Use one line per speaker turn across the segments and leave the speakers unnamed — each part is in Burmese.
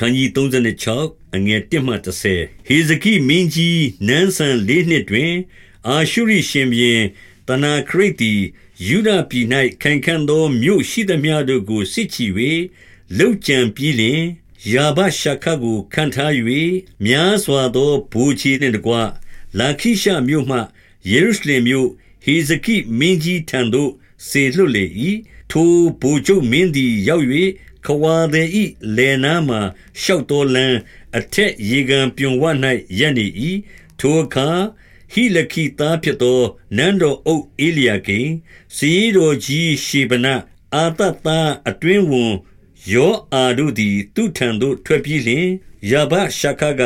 ခန်းကြီး36အငယ်1မှ30ဟေဇကိမင်းကြီးနန်းဆန်လေးနှစ်တွင် အာရှုရိရှင်ဘရင်တနာခရိတ်သည်ယူဒပြည်၌ခိုင်ခံ့သောမြို့ရှိသမျှတို့ကိုစစ်ချီ၍လှုပ်ကြံပြီးလျှင်ယာဘရှခတ်ကိုခံထား၍များစွာသောဘူချီနှင့်တကွလာခိရှမြို့မှယေရုရှလင်မြို့ဟေဇကိမင်းကြီးထံသို့စေလွှတ်လေ၏ထိုဘူချုပ်မင်းသည်ရောက်၍ ခဝါသည်ဤလေနာမှာရှောက်တော်လန်းအထက်ရေကန်ပြွန်ဝ၌ရပ်နေ၏ထိုအခါဟိလခိသားဖြစ်သောနန်းတော်အုပ်အေလျာကိစီတော်ကြီးရှေဗနအာတသားအတွင်းဝန်ယောအာတို့သည်သူထံသို့ထွက်ပြေးလျင်ယဘရှခက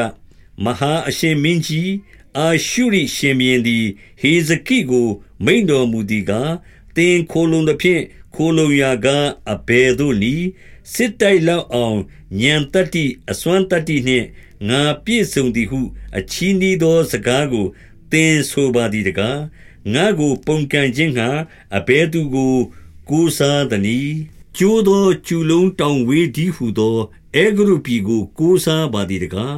မဟာအရှင်မင်းကြီးအာရှုရိရှင်ဘီရင်သည်ဟေဇကိကို မိန်တော်မူသည်ကားတင်ခိုလုံသည်ဖြင့်ခိုလုံရာကအဘယ်သို့နည်း စစ်တိုက်လောက်အောင်ညံတတ္တိအစွမ်းတတ္တိနှင့်ငါပြည့်စုံသည်ဟု အချီးနှီးသောစကားကိုသင်ဆိုပါသည်တကားငါကို ပုန်ကန်ခြင်းဟာအဘဲသူကိုကိုးစားသည်။ကျိုးသောကျူလုံးတောင်ဝေးဒီဟုသောအေဂရုပြည်ကိုကိုးစားပါသည်တကား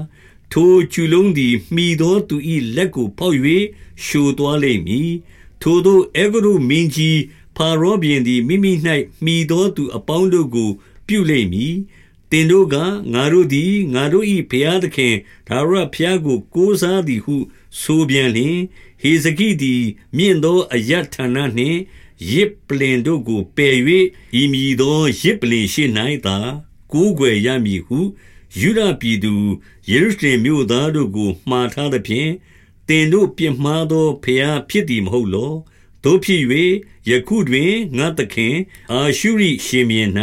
ထိုကျူလုံးသည်မှီသောသူ၏လက်ကိုဖောက်၍ရှို့သွားလိမ့်မည်။ထိုသောအေဂရုမင်းကြီးဖာရောဘီင်သည်မိမိ၌မှီသောသူအပေါင်းတို့ကို ပြုလိမ့်မည်။တင်တို့ကငါတို့သည်ငါတို့၏ဘုရားသခင်ဒါဝရဘုရားကို ကိုးစားသည်ဟု ဆိုပြန်လျင်ဟေဇကိသည် မြင့်သောအယတ်ဌာနနှင့်ရစ်ပလင်တို့ကိုပယ်၍ဤမည်သောရစ်ပလင်ရှိ၌သာကိုးကွယ်ရမည်ဟုယူဒပြည်သူယေရုရှလင်မြို့သားတို့ကိုမှားထားသဖြင့်တင်တို့ပြစ်မှားသောဖျားဖြစ်သည်မဟုတ်လောတို့ဖြစ်၍ယခုတွင်ငါသခင်အာရှုရိရှင်မြင်၌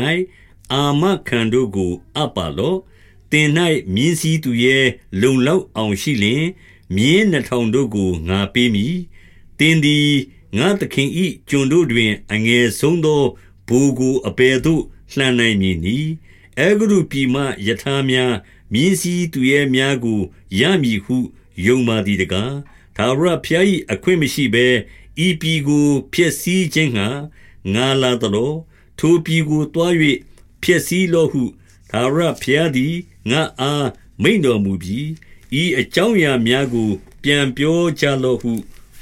အာမခံတို့ကို အပ်ပါလောတင်၌မြင်းစည်းသူရဲ့လုံလောက်အောင်ရှိလျင်မြင်းနှထောင်တို့ကိုငါပေးမည်တင်းသည်ငါသခင်ဤကျွန်တို့တွင် အငယ်ဆုံးသောဘူကိုအပေသို့လှမ်းနိုင်မည်နီအေဂရုပြည်မှယထာများမြင်းစည်းသူရဲ့များကိုရမည်ဟုယုံပါသည်တကားသာဝရဖျား၏အခွင့်မရှိဘဲဤပြည်ကိုဖျက်ဆီးခြင်းငှာငါလာတော်ထိုပြည်ကိုတွား၍ ဖျက်ဆီးလောဟုသာဝရဖျားသည်ငါအားမိန်တော်မူပြီးဤအကြောင်းအရာများကို ပြန်ပြောကြလော့ဟု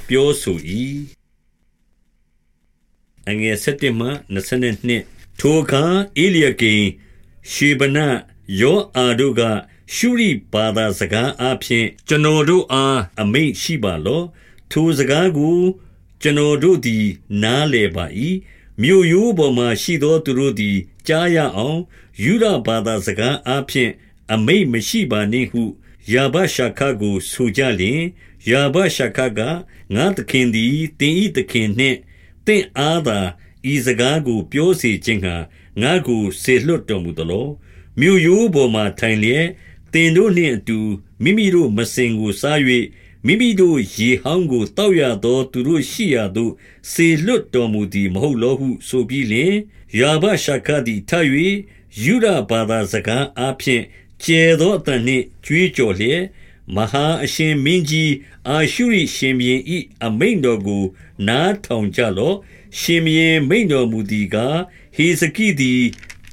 ပြောဆို၏အငယ်7မှ22ထိုအခါအေလျကိန်ရှေဗနယောအာတို့ကရှုရိဘာသာစကားအဖြစ်ကျွန်တော်တို့အားအမိန့်ရှိပါလော့ထိုစကားကို ကျွန်တော်တို့သည် နားလည်ပါ၏ မြို့ရိုးပေါ်မှရှိသောသူတို့သည် ကြားရအောင်ယူဒဘာသာစကားအဖြစ်အမိန့်မရှိပါနှင့်ဟု ယာဘရှာခကို ဆိုကြလျင် ယာဘရှာခက ငါသခင်သည်တင်ဤသခင်နှင့်တင့်အားသာ ဤစကားကို ပြောစေခြင်းဟာငါကို စေလွတ်တော်မူသလော မြို့ရိုးပေါ်မှထိုင်လျက်တင်တို့နှင့်အတူ မိမိတို့မစင်ကိုစား၍ မိမိတို့ရေဟောင်းကိုတောက်ရသော သူတို့ရှိရာသို့စေလွတ်တော်မူသည်မဟုတ်လောဟု ဆိုပြီးလျှင်ယာဘရှာခသည်ထ၍ယူဒဘာသာစကားအဖျင်ကျဲသောအတန်နှင့်ကြွေးကြော်လျက်မဟာအရှင်မင်းကြီးအာရှုရိရှင်ဘရင်ဤအမိန်တော်ကို နားထောင်ကြလော့ရှင်ဘရင်မိန်တော်မူသည်ကားဟေစကိသည်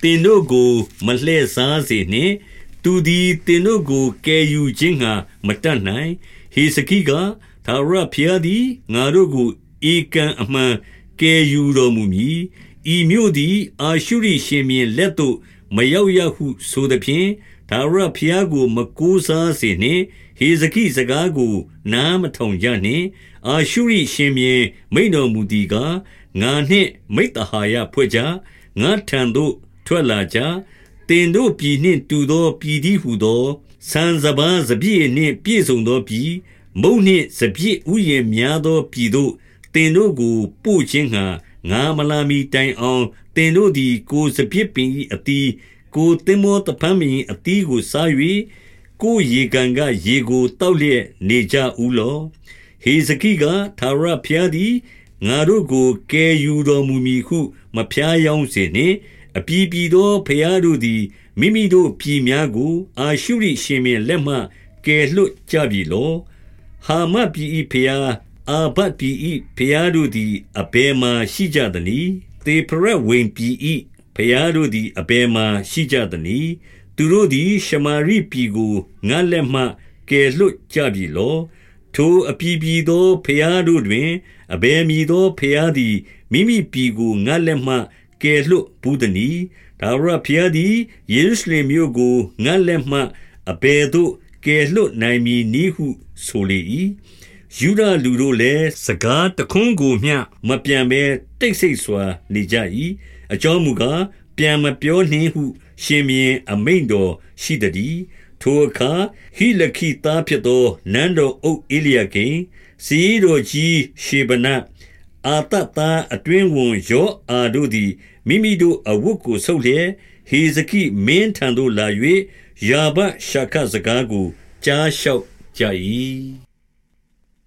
တင်တို့ကိုမလှည့်စားစေနှင့် သူသည်တင်တို့ကိုကယ်ယူခြင်းငှာမတတ်နိုင် ဟေစကိကသာရဖျားသည်ငါတို့ကိုဧကံအမှန်ကယ်ယူတော်မူမည်ဤမြို့သည် အာရှုရိရှင်ဘရင်လက်သို့မရောက်ရဟုဆိုသည်ဖြင့်ထာဝရဘုရားကို မကိုးစားစေနှင့်ဟေဇကိစကားကို နားမထောင်ကြနှင့် အာရှုရိရှင်မြေမိန်တော်မူသည်ကားငါနှင့်မိတ္တဟာယဖွဲ့ကြငါထံသို့ထွက်လာကြတင်တို့ပြည်နှင့်တူသောပြည်သည်ဟုသော ဆန်စပါးစပြည့်နှင့်ပြည့်စုံသောပြည်မုံနှင့်စပြည့်ဥယျာဉ်များသောပြည်သို့တင်တို့ကိုပို့ခြင်းငှာငါမလာမီတိုင်အောင်တင်တို့သည်ကိုစပြည့်ပင်၏အတီးကိုသင်္ဘောတဖန်းမင်းအတီးကိုစား၍ကိုရေကန်ကရေကိုတောက်လျက်နေကြဦးလောဟေဇကိကသာရဖျားသည်ငါတို့ကိုကယ်ယူတော်မူမည်ဟု မဖျားယောင်းစေနှင့်အပြည်ပြည်သောဖျားတို့သည် မိမိတို့ပြည်များကို အာရှုရိရှင်မြင်လက်မှကယ်လွတ်ကြပြီလောဟာမပြည်ဤဖျားအာဘတ်ပြည်ဤဖျားတို့သည်အဘယ်မှရှိကြသနည်းတေဖရဝိန်ပြည်ဤဖျားတို့သည်အဘယ်မှရှိကြသနည်းသူတို့သည်ရှမာရိပြည်ကိုငါလက်မှကယ်လွတ်ကြပြီလောထိုအပြည်ပြည်သောဖျားတို့တွင်အဘယ်မည်သောဖျားသည်မိမိပြည်ကိုငါလက်မှ ကယ်လွတ်ဘူးသည်။ဒါဝရဖျားသည်ယေရုရှလင်မြို့ကိုငါလက်မှအဘယ်သို့ကယ်လွတ်နိုင်မည်နည်းဟုဆိုလေ၏။ယူဒလူတို့လည်းစကားတခွန်းကိုမျှမပြန်ဘဲတိတ်ဆိတ်စွာနေကြ၏။အကြောင်းမူကားပြန်မပြောနှင့်ဟု ရှင်ဘင်အမိန်တော်ရှိသည်။ထိုအခါဟိလခိသားဖြစ်သောနန်းတော်အုပ်အေလျကိစီတော်ကြီးရှေဗန အာတသားအတွင်းဝန်ယောအာတို့သည်မိမိတို့အဝတ်ကိုဆုပ်လျက်ဟေဇကိမင်းထံသို့လာ၍ယာဘရှာခစကားကိုကြားလျှောက်ကြ၏